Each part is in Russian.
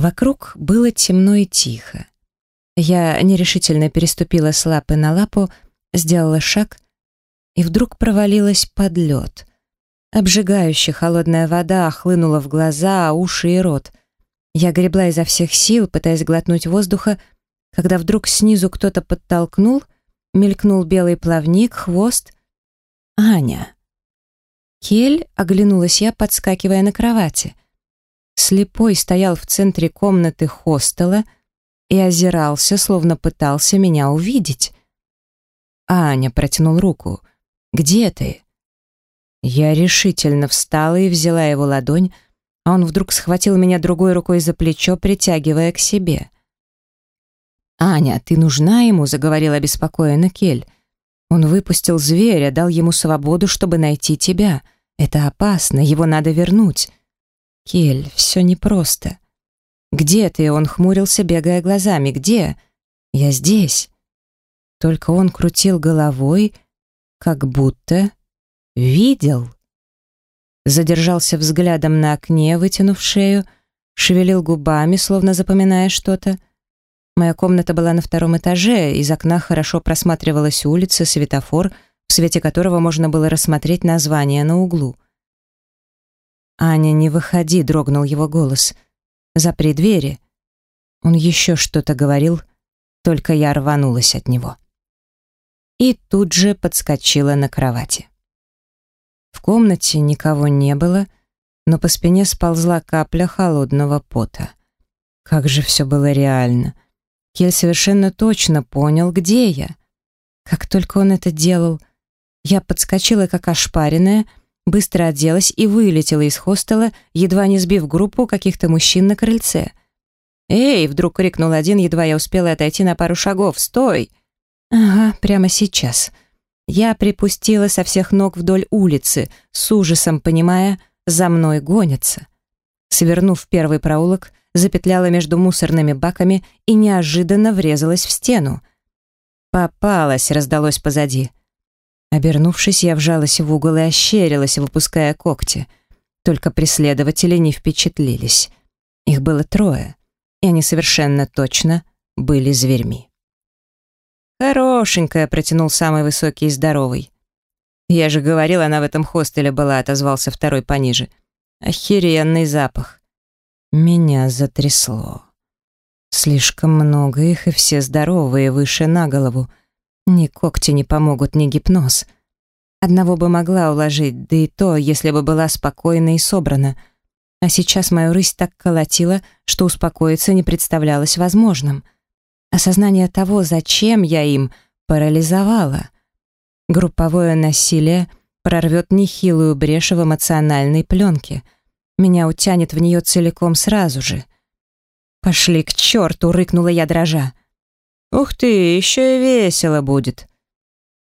Вокруг было темно и тихо. Я нерешительно переступила с лапы на лапу, сделала шаг и вдруг провалилась под лед. Обжигающая холодная вода охлынула в глаза, уши и рот. Я гребла изо всех сил, пытаясь глотнуть воздуха, когда вдруг снизу кто-то подтолкнул, мелькнул белый плавник, хвост. Аня. Кель, оглянулась я, подскакивая на кровати. Слепой стоял в центре комнаты хостела и озирался, словно пытался меня увидеть. Аня протянул руку. «Где ты?» Я решительно встала и взяла его ладонь, а он вдруг схватил меня другой рукой за плечо, притягивая к себе. «Аня, ты нужна ему?» — заговорил обеспокоенно Кель. «Он выпустил зверя, дал ему свободу, чтобы найти тебя. Это опасно, его надо вернуть». «Кель, все непросто». «Где ты?» — он хмурился, бегая глазами. «Где?» «Я здесь». Только он крутил головой, как будто видел. Задержался взглядом на окне, вытянув шею, шевелил губами, словно запоминая что-то. Моя комната была на втором этаже, из окна хорошо просматривалась улица, светофор, в свете которого можно было рассмотреть название на углу. «Аня, не выходи», — дрогнул его голос. «Запри двери». Он еще что-то говорил, только я рванулась от него. И тут же подскочила на кровати. В комнате никого не было, но по спине сползла капля холодного пота. Как же все было реально. Кель совершенно точно понял, где я. Как только он это делал, я подскочила как ошпаренная, быстро оделась и вылетела из хостела, едва не сбив группу каких-то мужчин на крыльце. «Эй!» — вдруг крикнул один, едва я успела отойти на пару шагов. «Стой!» «Ага, прямо сейчас». Я припустила со всех ног вдоль улицы, с ужасом понимая, за мной гонятся. Свернув в первый проулок, запетляла между мусорными баками и неожиданно врезалась в стену. «Попалась!» — раздалось позади. Обернувшись, я вжалась в угол и ощерилась, выпуская когти. Только преследователи не впечатлились. Их было трое, и они совершенно точно были зверьми. «Хорошенькая», — протянул самый высокий и здоровый. «Я же говорил, она в этом хостеле была», — отозвался второй пониже. «Охеренный запах». Меня затрясло. Слишком много их, и все здоровые, выше на голову. Ни когти не помогут, ни гипноз. Одного бы могла уложить, да и то, если бы была спокойна и собрана. А сейчас мою рысь так колотила, что успокоиться не представлялось возможным. — Осознание того, зачем я им, парализовало. Групповое насилие прорвет нехилую брешь в эмоциональной пленке. Меня утянет в нее целиком сразу же. «Пошли к черту!» — рыкнула я дрожа. «Ух ты, еще и весело будет!»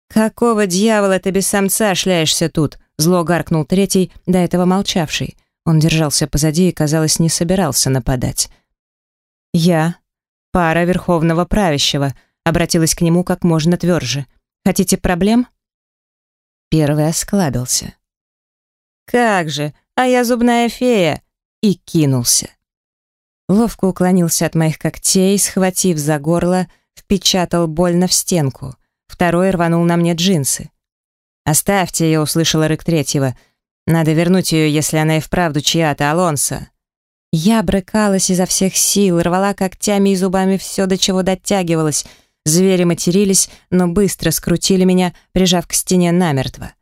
«Какого дьявола ты без самца шляешься тут?» Зло гаркнул третий, до этого молчавший. Он держался позади и, казалось, не собирался нападать. Я, пара верховного правящего, обратилась к нему как можно тверже. Хотите проблем? Первый осклабился. Как же, а я зубная фея! И кинулся. Ловко уклонился от моих когтей, схватив за горло, впечатал больно в стенку. Второй рванул на мне джинсы. «Оставьте ее», — услышала рык третьего. «Надо вернуть ее, если она и вправду чья-то, Алонсо». Я брыкалась изо всех сил, рвала когтями и зубами все, до чего дотягивалась. Звери матерились, но быстро скрутили меня, прижав к стене намертво.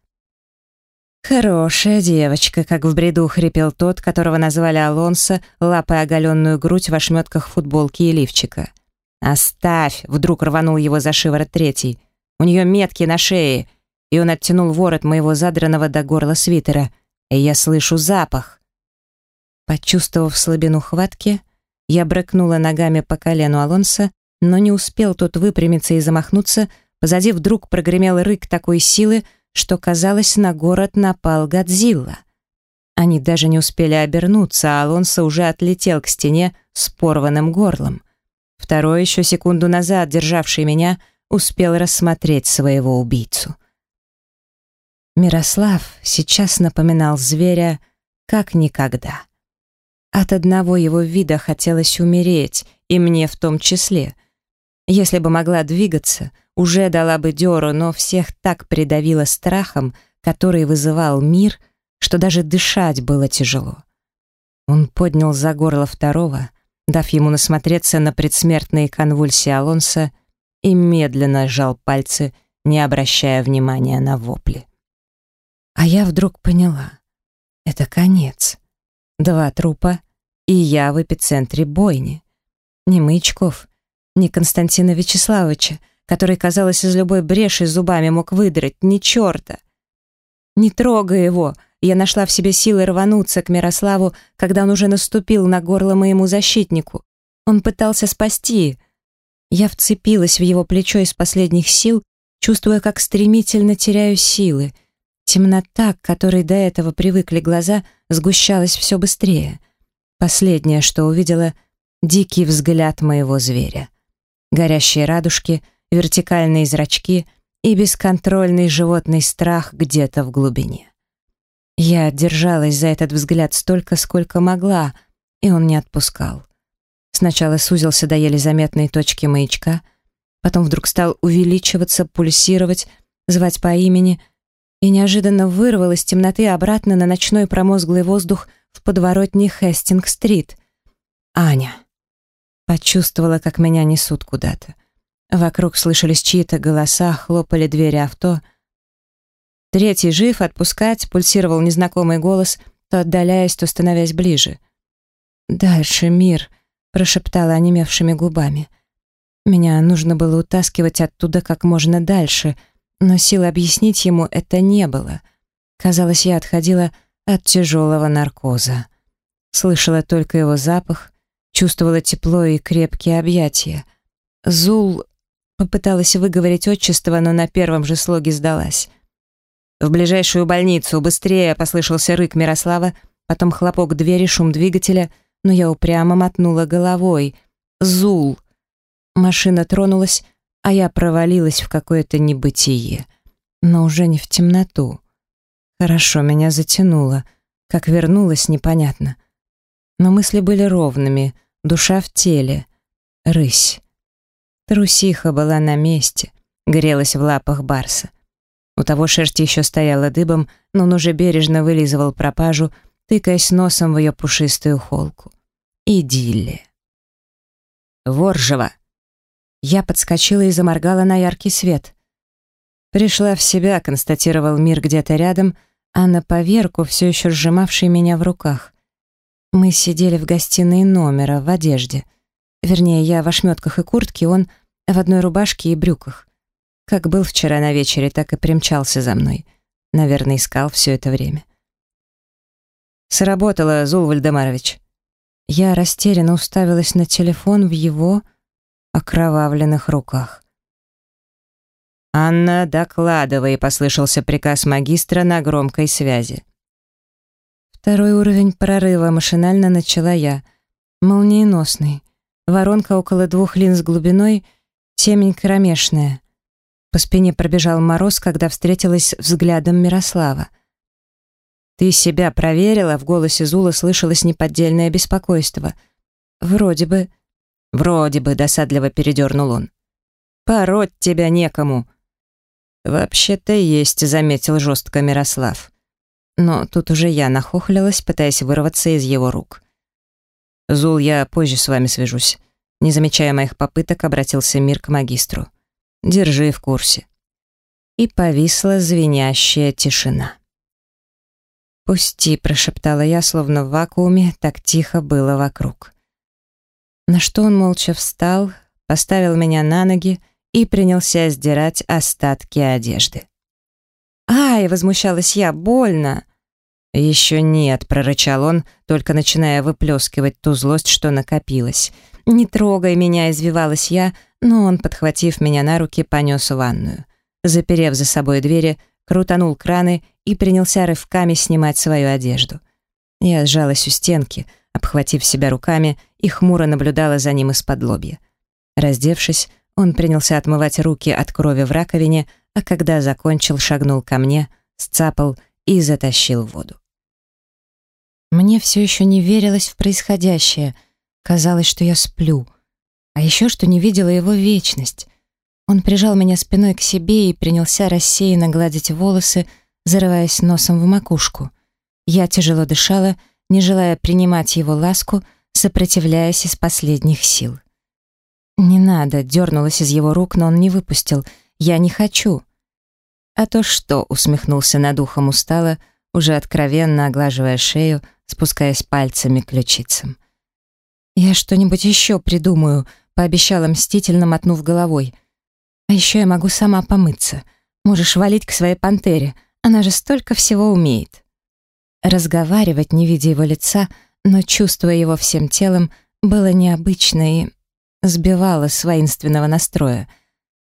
«Хорошая девочка», как в бреду хрипел тот, которого назвали Алонсо, лапая оголенную грудь в ошметках футболки и лифчика. «Оставь!» — вдруг рванул его за шиворот третий. «У нее метки на шее!» И он оттянул ворот моего задранного до горла свитера. И я слышу запах. Почувствовав слабину хватки, я брыкнула ногами по колену Алонса, но не успел тот выпрямиться и замахнуться, позади вдруг прогремел рык такой силы, что, казалось, на город напал Годзилла. Они даже не успели обернуться, а Алонсо уже отлетел к стене с порванным горлом. Второй, еще секунду назад державший меня, успел рассмотреть своего убийцу. Мирослав сейчас напоминал зверя как никогда. От одного его вида хотелось умереть, и мне в том числе. Если бы могла двигаться, уже дала бы дёру, но всех так придавило страхом, который вызывал мир, что даже дышать было тяжело. Он поднял за горло второго, дав ему насмотреться на предсмертные конвульсии Алонса, и медленно сжал пальцы, не обращая внимания на вопли. А я вдруг поняла. Это конец. Два трупа, и я в эпицентре бойни. Ни Маячков, ни Константина Вячеславовича, который, казалось, из любой бреши зубами мог выдрать, ни черта. Не трогай его, я нашла в себе силы рвануться к Мирославу, когда он уже наступил на горло моему защитнику. Он пытался спасти. Я вцепилась в его плечо из последних сил, чувствуя, как стремительно теряю силы. Темнота, к которой до этого привыкли глаза, сгущалась все быстрее. Последнее, что увидела — дикий взгляд моего зверя. Горящие радужки, вертикальные зрачки и бесконтрольный животный страх где-то в глубине. Я держалась за этот взгляд столько, сколько могла, и он не отпускал. Сначала сузился до еле заметной точки маячка, потом вдруг стал увеличиваться, пульсировать, звать по имени, и неожиданно вырвал из темноты обратно на ночной промозглый воздух в подворотне Хестинг-стрит. Аня. Почувствовала, как меня несут куда-то. Вокруг слышались чьи-то голоса, хлопали двери авто — Третий жив, отпускать, пульсировал незнакомый голос, то отдаляясь, то становясь ближе. «Дальше, мир», — прошептала онемевшими губами. Меня нужно было утаскивать оттуда как можно дальше, но сил объяснить ему это не было. Казалось, я отходила от тяжелого наркоза. Слышала только его запах, чувствовала тепло и крепкие объятия. Зул попыталась выговорить отчество, но на первом же слоге сдалась. «В ближайшую больницу! Быстрее!» — послышался рык Мирослава, потом хлопок двери, шум двигателя, но я упрямо мотнула головой. «Зул!» Машина тронулась, а я провалилась в какое-то небытие. Но уже не в темноту. Хорошо, меня затянуло. Как вернулась, непонятно. Но мысли были ровными, душа в теле. Рысь. Трусиха была на месте, грелась в лапах Барса. У того шерсть еще стояла дыбом, но он уже бережно вылизывал пропажу, тыкаясь носом в ее пушистую холку. Идиллия. Воржева. Я подскочила и заморгала на яркий свет. Пришла в себя, констатировал мир где-то рядом, а на поверку, все еще сжимавший меня в руках. Мы сидели в гостиной номера, в одежде. Вернее, я в ошметках и куртке, он в одной рубашке и брюках. Как был вчера на вечере, так и примчался за мной. Наверное, искал все это время. Сработало, Зул Вальдемарович. Я растерянно уставилась на телефон в его окровавленных руках. «Анна, докладывай», — послышался приказ магистра на громкой связи. Второй уровень прорыва машинально начала я. Молниеносный. Воронка около двух линз глубиной, темень кромешная. По спине пробежал мороз, когда встретилась взглядом Мирослава. «Ты себя проверила?» — в голосе Зула слышалось неподдельное беспокойство. «Вроде бы...» «Вроде бы», — досадливо передернул он. «Пороть тебя некому». «Вообще-то есть», — заметил жестко Мирослав. Но тут уже я нахохлилась, пытаясь вырваться из его рук. «Зул, я позже с вами свяжусь». Не замечая моих попыток, обратился Мир к магистру. Держи в курсе». И повисла звенящая тишина. «Пусти», — прошептала я, словно в вакууме, так тихо было вокруг. На что он молча встал, поставил меня на ноги и принялся сдирать остатки одежды. «Ай!» — возмущалась я, «больно!» «Еще нет», — прорычал он, только начиная выплескивать ту злость, что накопилась. «Не трогай меня», — извивалась я, но он, подхватив меня на руки, понес в ванную. Заперев за собой двери, крутанул краны и принялся рывками снимать свою одежду. Я сжалась у стенки, обхватив себя руками, и хмуро наблюдала за ним из-под лобья. Раздевшись, он принялся отмывать руки от крови в раковине, а когда закончил, шагнул ко мне, сцапал и затащил воду. Мне все еще не верилось в происходящее. Казалось, что я сплю. А еще, что не видела его вечность. Он прижал меня спиной к себе и принялся рассеянно гладить волосы, зарываясь носом в макушку. Я тяжело дышала, не желая принимать его ласку, сопротивляясь из последних сил. «Не надо», — дернулась из его рук, но он не выпустил. «Я не хочу». «А то что?» — усмехнулся над ухом устало, уже откровенно оглаживая шею, спускаясь пальцами к ключицам. «Я что-нибудь еще придумаю», — пообещала мстительно, мотнув головой. «А еще я могу сама помыться. Можешь валить к своей пантере, она же столько всего умеет». Разговаривать, не видя его лица, но чувствуя его всем телом, было необычно и сбивало с воинственного настроя.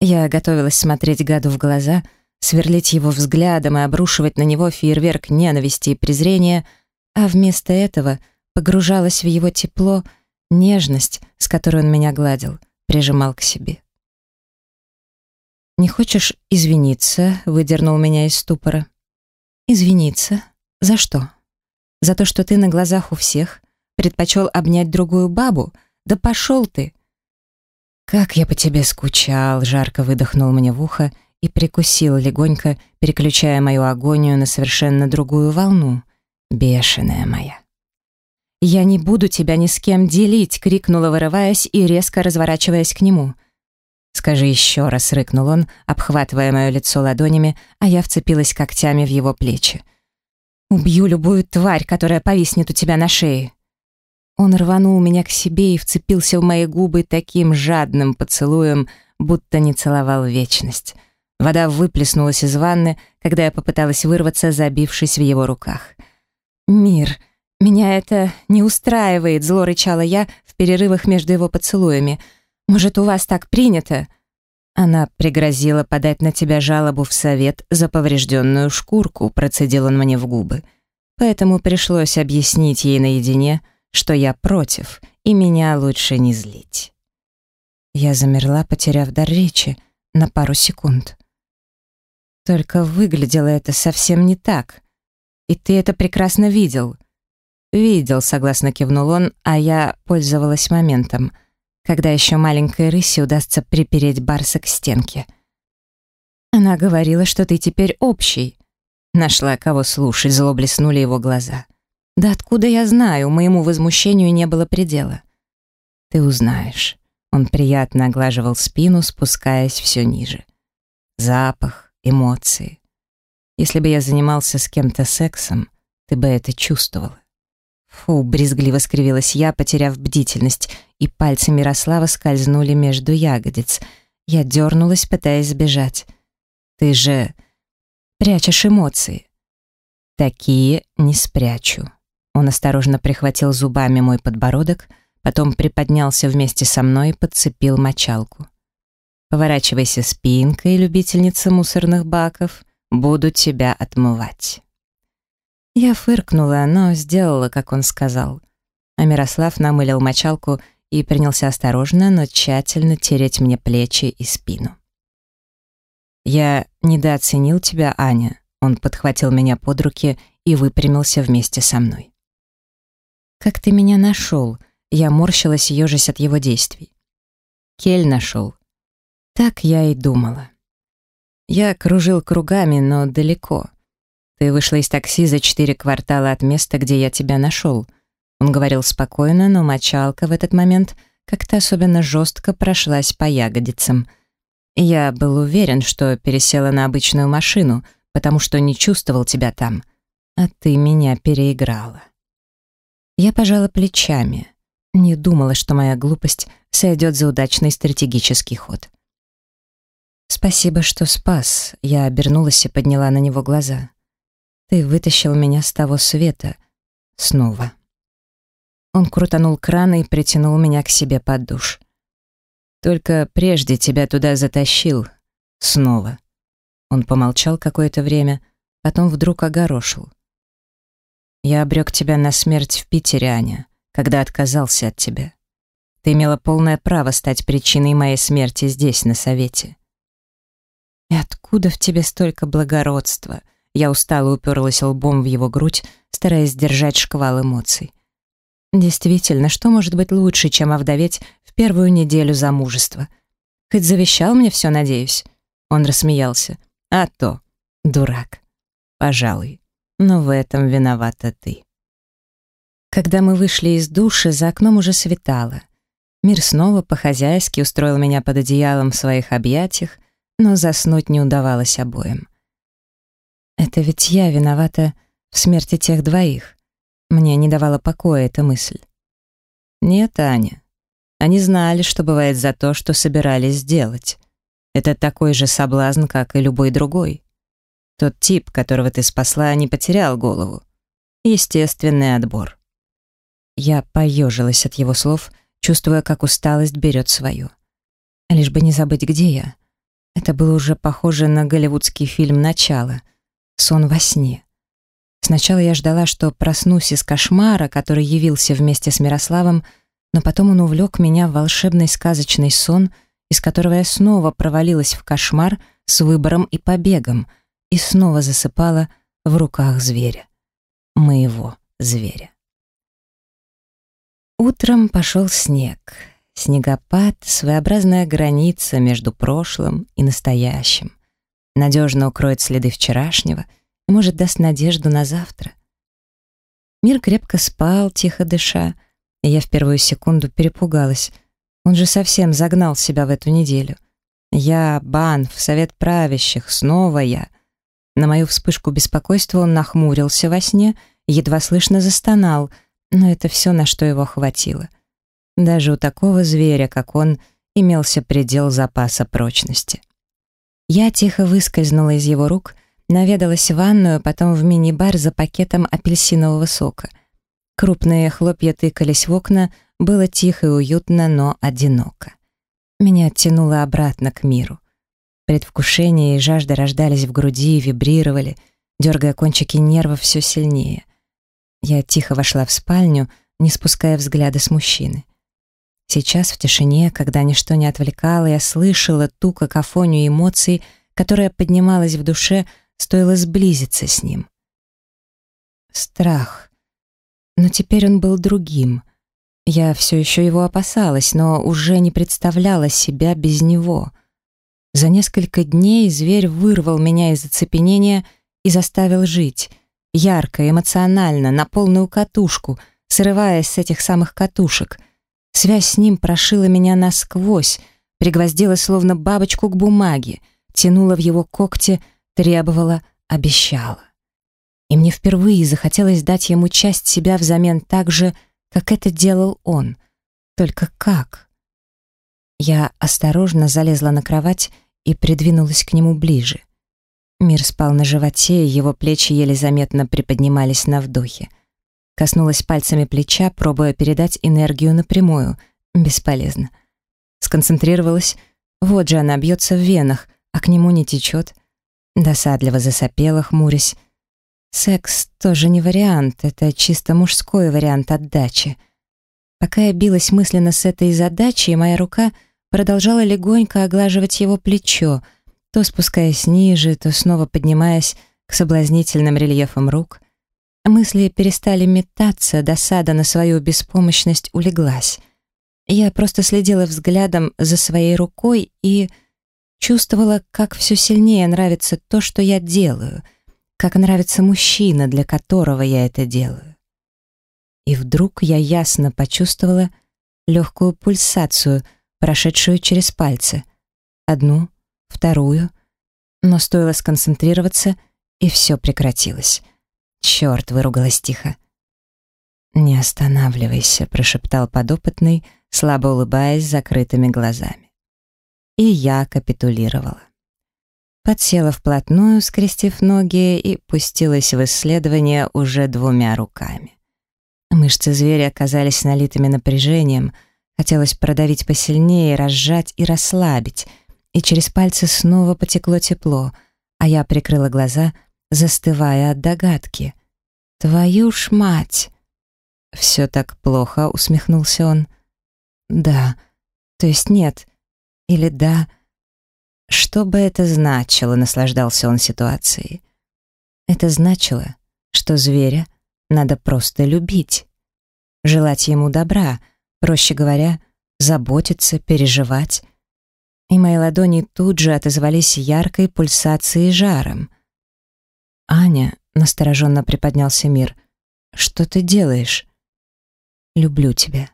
Я готовилась смотреть гаду в глаза, сверлить его взглядом и обрушивать на него фейерверк ненависти и презрения, а вместо этого погружалась в его тепло, нежность, с которой он меня гладил, прижимал к себе. «Не хочешь извиниться?» — выдернул меня из ступора. «Извиниться? За что? За то, что ты на глазах у всех предпочел обнять другую бабу? Да пошел ты!» «Как я по тебе скучал!» — жарко выдохнул мне в ухо и прикусил легонько, переключая мою агонию на совершенно другую волну. Бешеная моя. «Я не буду тебя ни с кем делить!» — крикнула, вырываясь и резко разворачиваясь к нему. «Скажи еще раз!» — рыкнул он, обхватывая мое лицо ладонями, а я вцепилась когтями в его плечи. «Убью любую тварь, которая повиснет у тебя на шее!» Он рванул меня к себе и вцепился в мои губы таким жадным поцелуем, будто не целовал вечность. Вода выплеснулась из ванны, когда я попыталась вырваться, забившись в его руках. «Мир, меня это не устраивает», — зло рычала я в перерывах между его поцелуями. «Может, у вас так принято?» Она пригрозила подать на тебя жалобу в совет за поврежденную шкурку, процедил он мне в губы. Поэтому пришлось объяснить ей наедине, что я против, и меня лучше не злить. Я замерла, потеряв дар речи на пару секунд. Только выглядело это совсем не так. И ты это прекрасно видел. Видел, согласно кивнул он, а я пользовалась моментом, когда еще маленькой рыси удастся припереть барса к стенке. Она говорила, что ты теперь общий. Нашла кого слушать, зло блеснули его глаза. Да откуда я знаю, моему возмущению не было предела. Ты узнаешь. Он приятно оглаживал спину, спускаясь все ниже. Запах, эмоции. Если бы я занимался с кем-то сексом, ты бы это чувствовала. Фу, брезгливо скривилась я, потеряв бдительность, и пальцы Мирослава скользнули между ягодиц. Я дернулась, пытаясь сбежать. Ты же прячешь эмоции. Такие не спрячу. Он осторожно прихватил зубами мой подбородок, потом приподнялся вместе со мной и подцепил мочалку. «Поворачивайся спинкой, любительница мусорных баков, буду тебя отмывать». Я фыркнула, но сделала, как он сказал. А Мирослав намылил мочалку и принялся осторожно, но тщательно тереть мне плечи и спину. «Я недооценил тебя, Аня», — он подхватил меня под руки и выпрямился вместе со мной. «Как ты меня нашел?» Я морщилась, ежась от его действий. Кель нашел. Так я и думала. Я кружил кругами, но далеко. Ты вышла из такси за четыре квартала от места, где я тебя нашел. Он говорил спокойно, но мочалка в этот момент как-то особенно жестко прошлась по ягодицам. Я был уверен, что пересела на обычную машину, потому что не чувствовал тебя там, а ты меня переиграла. Я пожала плечами. Не думала, что моя глупость сойдет за удачный стратегический ход. «Спасибо, что спас», — я обернулась и подняла на него глаза. «Ты вытащил меня с того света. Снова». Он крутанул кран и притянул меня к себе под душ. «Только прежде тебя туда затащил. Снова». Он помолчал какое-то время, потом вдруг огорошил. Я обрек тебя на смерть в Питере, Аня, когда отказался от тебя. Ты имела полное право стать причиной моей смерти здесь, на совете. И откуда в тебе столько благородства? Я устало уперлась лбом в его грудь, стараясь сдержать шквал эмоций. Действительно, что может быть лучше, чем овдоветь в первую неделю замужества? Хоть завещал мне все, надеюсь. Он рассмеялся. А то, дурак. Пожалуй. Но в этом виновата ты. Когда мы вышли из души, за окном уже светало. Мир снова по-хозяйски устроил меня под одеялом в своих объятиях, но заснуть не удавалось обоим. Это ведь я виновата в смерти тех двоих. Мне не давала покоя эта мысль. Нет, Аня. Они знали, что бывает за то, что собирались сделать. Это такой же соблазн, как и любой другой. Тот тип, которого ты спасла, не потерял голову. Естественный отбор. Я поежилась от его слов, чувствуя, как усталость берет свою. Лишь бы не забыть, где я. Это было уже похоже на голливудский фильм «Начало». Сон во сне. Сначала я ждала, что проснусь из кошмара, который явился вместе с Мирославом, но потом он увлек меня в волшебный сказочный сон, из которого я снова провалилась в кошмар с выбором и побегом, и снова засыпала в руках зверя. Моего зверя. Утром пошел снег. Снегопад — своеобразная граница между прошлым и настоящим. Надежно укроет следы вчерашнего и, может, даст надежду на завтра. Мир крепко спал, тихо дыша, и я в первую секунду перепугалась. Он же совсем загнал себя в эту неделю. Я, Бан, в совет правящих, снова я. На мою вспышку беспокойства он нахмурился во сне, едва слышно застонал — но это все, на что его хватило. Даже у такого зверя, как он, имелся предел запаса прочности. Я тихо выскользнула из его рук, наведалась в ванную, потом в мини-бар за пакетом апельсинового сока. Крупные хлопья тыкались в окна, было тихо и уютно, но одиноко. Меня оттянуло обратно к миру. Предвкушение и жажда рождались в груди и вибрировали, дергая кончики нервов все сильнее — я тихо вошла в спальню, не спуская взгляда с мужчины. Сейчас в тишине, когда ничто не отвлекало, я слышала ту какофонию эмоций, которая поднималась в душе, стоило сблизиться с ним. Страх. Но теперь он был другим. Я все еще его опасалась, но уже не представляла себя без него. За несколько дней зверь вырвал меня из оцепенения и заставил жить — ярко, эмоционально, на полную катушку, срываясь с этих самых катушек. Связь с ним прошила меня насквозь, пригвоздила словно бабочку к бумаге, тянула в его когти, требовала, обещала. И мне впервые захотелось дать ему часть себя взамен так же, как это делал он. Только как? Я осторожно залезла на кровать и придвинулась к нему ближе. Мир спал на животе, и его плечи еле заметно приподнимались на вдохе. Коснулась пальцами плеча, пробуя передать энергию напрямую. Бесполезно. Сконцентрировалась. Вот же она бьется в венах, а к нему не течет. Досадливо засопела, хмурясь. Секс тоже не вариант, это чисто мужской вариант отдачи. Пока я билась мысленно с этой задачей, моя рука продолжала легонько оглаживать его плечо — то спускаясь ниже, то снова поднимаясь к соблазнительным рельефам рук. Мысли перестали метаться, досада на свою беспомощность улеглась. Я просто следила взглядом за своей рукой и чувствовала, как все сильнее нравится то, что я делаю, как нравится мужчина, для которого я это делаю. И вдруг я ясно почувствовала легкую пульсацию, прошедшую через пальцы. Одну, вторую. Но стоило сконцентрироваться, и все прекратилось. «Черт!» — выругалась тихо. «Не останавливайся», — прошептал подопытный, слабо улыбаясь закрытыми глазами. И я капитулировала. Подсела вплотную, скрестив ноги, и пустилась в исследование уже двумя руками. Мышцы зверя оказались налитыми напряжением, хотелось продавить посильнее, разжать и расслабить — и через пальцы снова потекло тепло, а я прикрыла глаза, застывая от догадки. «Твою ж мать!» «Все так плохо», — усмехнулся он. «Да. То есть нет. Или да. Что бы это значило?» — наслаждался он ситуацией. Это значило, что зверя надо просто любить, желать ему добра, проще говоря, заботиться, переживать. И мои ладони тут же отозвались яркой пульсацией жаром. «Аня», — настороженно приподнялся мир, — «что ты делаешь?» «Люблю тебя».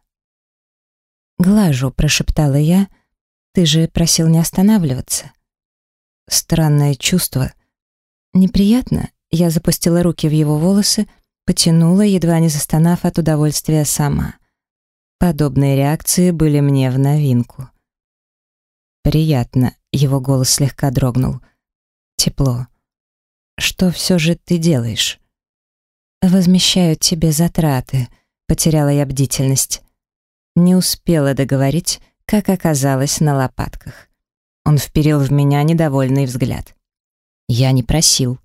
«Глажу», — прошептала я, — «ты же просил не останавливаться». Странное чувство. Неприятно, я запустила руки в его волосы, потянула, едва не застонав от удовольствия сама. Подобные реакции были мне в новинку. «Приятно», — его голос слегка дрогнул. «Тепло. Что все же ты делаешь?» «Возмещаю тебе затраты», — потеряла я бдительность. Не успела договорить, как оказалась на лопатках. Он вперил в меня недовольный взгляд. «Я не просил».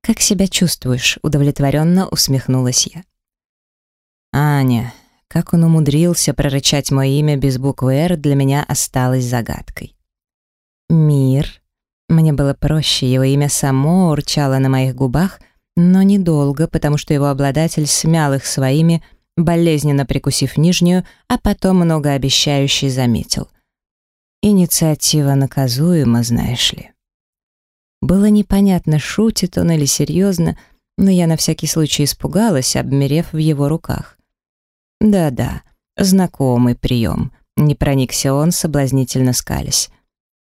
«Как себя чувствуешь?» — удовлетворенно усмехнулась я. «Аня, как он умудрился прорычать мое имя без буквы «Р» для меня осталось загадкой. «Мир». Мне было проще, его имя само урчало на моих губах, но недолго, потому что его обладатель смял их своими, болезненно прикусив нижнюю, а потом многообещающий заметил. Инициатива наказуема, знаешь ли. Было непонятно, шутит он или серьезно, но я на всякий случай испугалась, обмерев в его руках. Да-да, знакомый прием. Не проникся он, соблазнительно скались.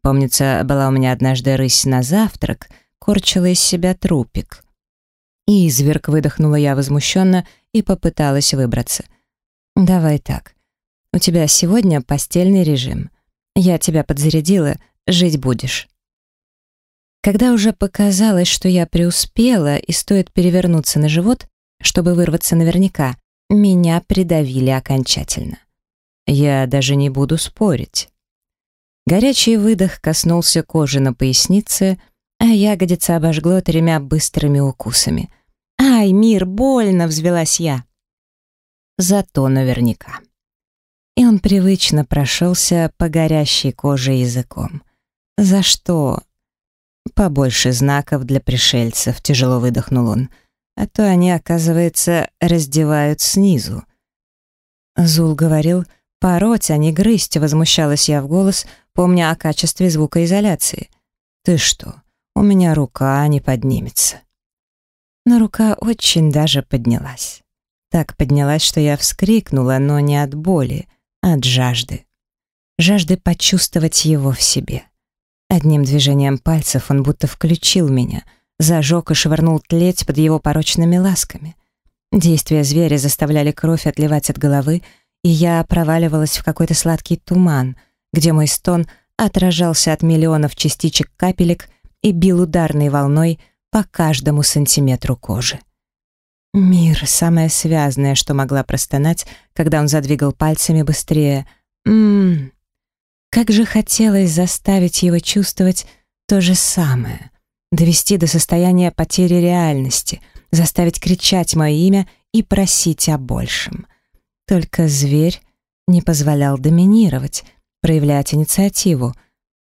Помнится, была у меня однажды рысь на завтрак, корчила из себя трупик. «Изверг», — выдохнула я возмущенно и попыталась выбраться. «Давай так. У тебя сегодня постельный режим. Я тебя подзарядила, жить будешь». Когда уже показалось, что я преуспела и стоит перевернуться на живот, чтобы вырваться наверняка, меня придавили окончательно. Я даже не буду спорить. Горячий выдох коснулся кожи на пояснице, а ягодица обожгло тремя быстрыми укусами. «Ай, мир, больно!» — взвелась я. Зато наверняка и он привычно прошелся по горящей коже языком. «За что?» «Побольше знаков для пришельцев», — тяжело выдохнул он. «А то они, оказывается, раздевают снизу». Зул говорил, «Пороть, а не грызть», — возмущалась я в голос, помня о качестве звукоизоляции. «Ты что, у меня рука не поднимется». Но рука очень даже поднялась. Так поднялась, что я вскрикнула, но не от боли, от жажды. Жажды почувствовать его в себе. Одним движением пальцев он будто включил меня, зажег и швырнул тлеть под его порочными ласками. Действия зверя заставляли кровь отливать от головы, и я проваливалась в какой-то сладкий туман, где мой стон отражался от миллионов частичек капелек и бил ударной волной по каждому сантиметру кожи. Мир, самое связанное, что могла простонать, когда он задвигал пальцами быстрее. Ммм, как же хотелось заставить его чувствовать то же самое, довести до состояния потери реальности, заставить кричать мое имя и просить о большем. Только зверь не позволял доминировать, проявлять инициативу,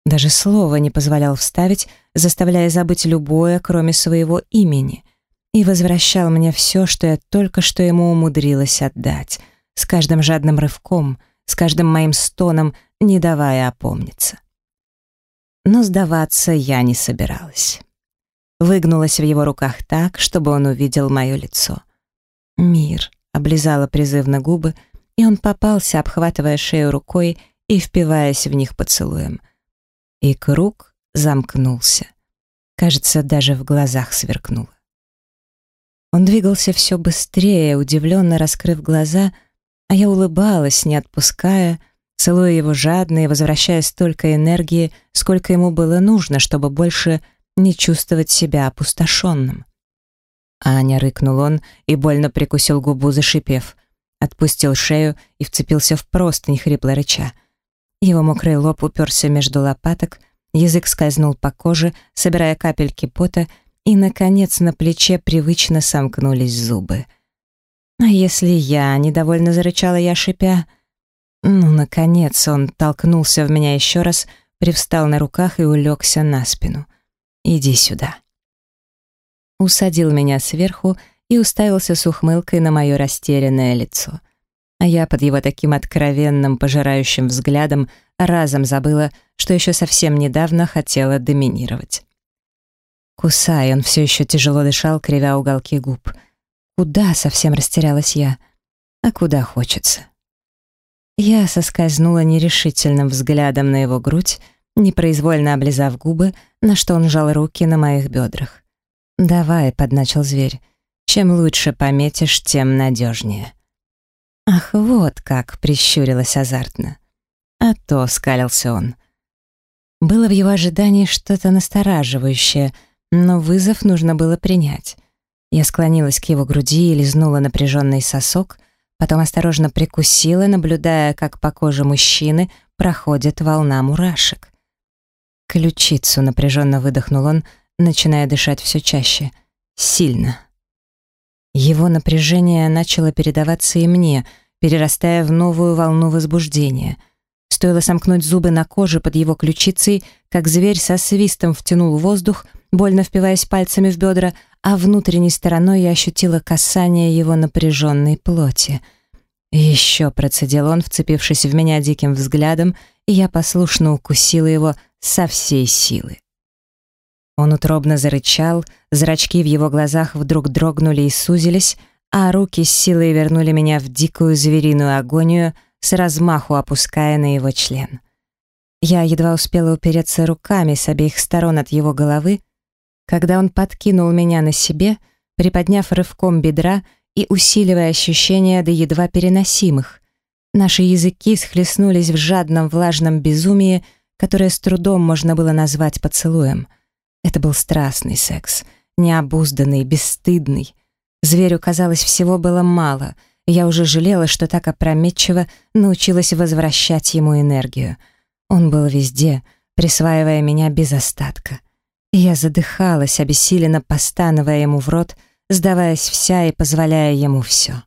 даже слова не позволял вставить, заставляя забыть любое, кроме своего имени — и возвращал мне все, что я только что ему умудрилась отдать, с каждым жадным рывком, с каждым моим стоном, не давая опомниться. Но сдаваться я не собиралась. Выгнулась в его руках так, чтобы он увидел мое лицо. «Мир», — облизала призывно губы, и он попался, обхватывая шею рукой и впиваясь в них поцелуем. И круг замкнулся. Кажется, даже в глазах сверкнуло. Он двигался все быстрее, удивленно раскрыв глаза, а я улыбалась, не отпуская, целуя его жадно и возвращая столько энергии, сколько ему было нужно, чтобы больше не чувствовать себя опустошенным. Аня рыкнул он и больно прикусил губу, зашипев. Отпустил шею и вцепился в простынь, хрипло рыча. Его мокрый лоб уперся между лопаток, язык скользнул по коже, собирая капельки пота и, наконец, на плече привычно сомкнулись зубы. А если я, недовольно зарычала я, шипя, ну, наконец, он толкнулся в меня еще раз, привстал на руках и улегся на спину. «Иди сюда». усадил меня сверху и уставился с ухмылкой на мое растерянное лицо. А я под его таким откровенным, пожирающим взглядом разом забыла, что еще совсем недавно хотела доминировать. Кусай, он все еще тяжело дышал, кривя уголки губ. Куда совсем растерялась я? А куда хочется? Я соскользнула нерешительным взглядом на его грудь, непроизвольно облизав губы, на что он жал руки на моих бедрах. «Давай», — подначил зверь, — «чем лучше пометишь, тем надежнее». «Ах, вот как!» — прищурилась азартно. «А то», — скалился он. Было в его ожидании что-то настораживающее, но вызов нужно было принять. Я склонилась к его груди и лизнула напряженный сосок, потом осторожно прикусила, наблюдая, как по коже мужчины проходит волна мурашек. Ключицу напряженно выдохнул он, начиная дышать все чаще. Сильно. Его напряжение начало передаваться и мне, перерастая в новую волну возбуждения. Стоило сомкнуть зубы на коже под его ключицей, как зверь со свистом втянул воздух, больно впиваясь пальцами в бедра, а внутренней стороной я ощутила касание его напряженной плоти. «Еще», — процедил он, вцепившись в меня диким взглядом, и я послушно укусила его со всей силы. Он утробно зарычал, зрачки в его глазах вдруг дрогнули и сузились, а руки с силой вернули меня в дикую звериную агонию, с размаху опуская на его член. Я едва успела упереться руками с обеих сторон от его головы, когда он подкинул меня на себе, приподняв рывком бедра и усиливая ощущения до едва переносимых. Наши языки схлестнулись в жадном влажном безумии, которое с трудом можно было назвать поцелуем. Это был страстный секс, необузданный, бесстыдный. Зверю, казалось, всего было мало. Я уже жалела, что так опрометчиво научилась возвращать ему энергию. Он был везде, присваивая меня без остатка. Я задыхалась, обессиленно постановая ему в рот, сдаваясь вся и позволяя ему все.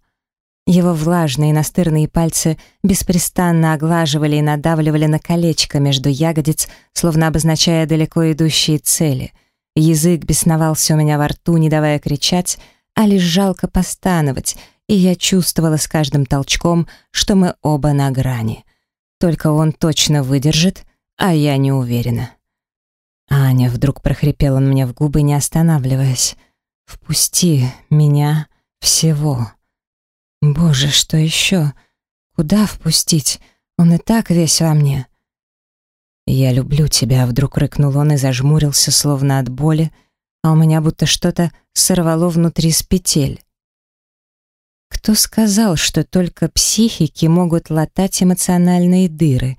Его влажные настырные пальцы беспрестанно оглаживали и надавливали на колечко между ягодиц, словно обозначая далеко идущие цели. Язык бесновался у меня во рту, не давая кричать, а лишь жалко постановать, и я чувствовала с каждым толчком, что мы оба на грани. Только он точно выдержит, а я не уверена. «Аня», — вдруг прохрипел он мне в губы, не останавливаясь, — «впусти меня всего». Боже, что еще? Куда впустить? Он и так весь во мне. «Я люблю тебя», — вдруг рыкнул он и зажмурился, словно от боли, а у меня будто что-то сорвало внутри с петель. Кто сказал, что только психики могут латать эмоциональные дыры?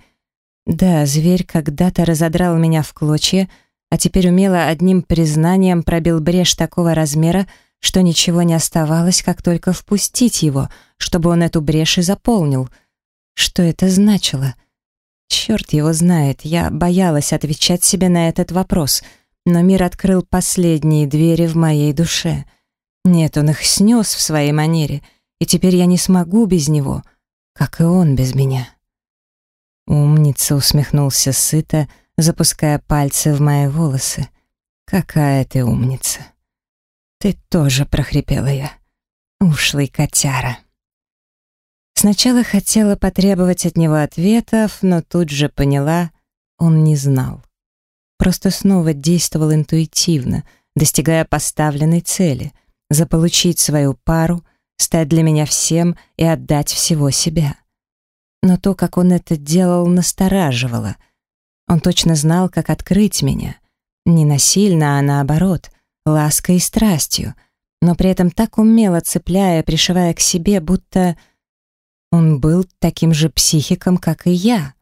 Да, зверь когда-то разодрал меня в клочья, а теперь умело одним признанием пробил брешь такого размера, что ничего не оставалось, как только впустить его, чтобы он эту брешь и заполнил. Что это значило? Черт его знает, я боялась отвечать себе на этот вопрос, но мир открыл последние двери в моей душе. Нет, он их снес в своей манере, и теперь я не смогу без него, как и он без меня. Умница усмехнулся сыто, запуская пальцы в мои волосы. Какая ты умница. «Ты тоже», — прохрипела я. «Ушлый котяра». Сначала хотела потребовать от него ответов, но тут же поняла, он не знал. Просто снова действовал интуитивно, достигая поставленной цели — заполучить свою пару, стать для меня всем и отдать всего себя. Но то, как он это делал, настораживало. Он точно знал, как открыть меня. Не насильно, а наоборот, лаской и страстью, но при этом так умело цепляя, пришивая к себе, будто он был таким же психиком, как и я.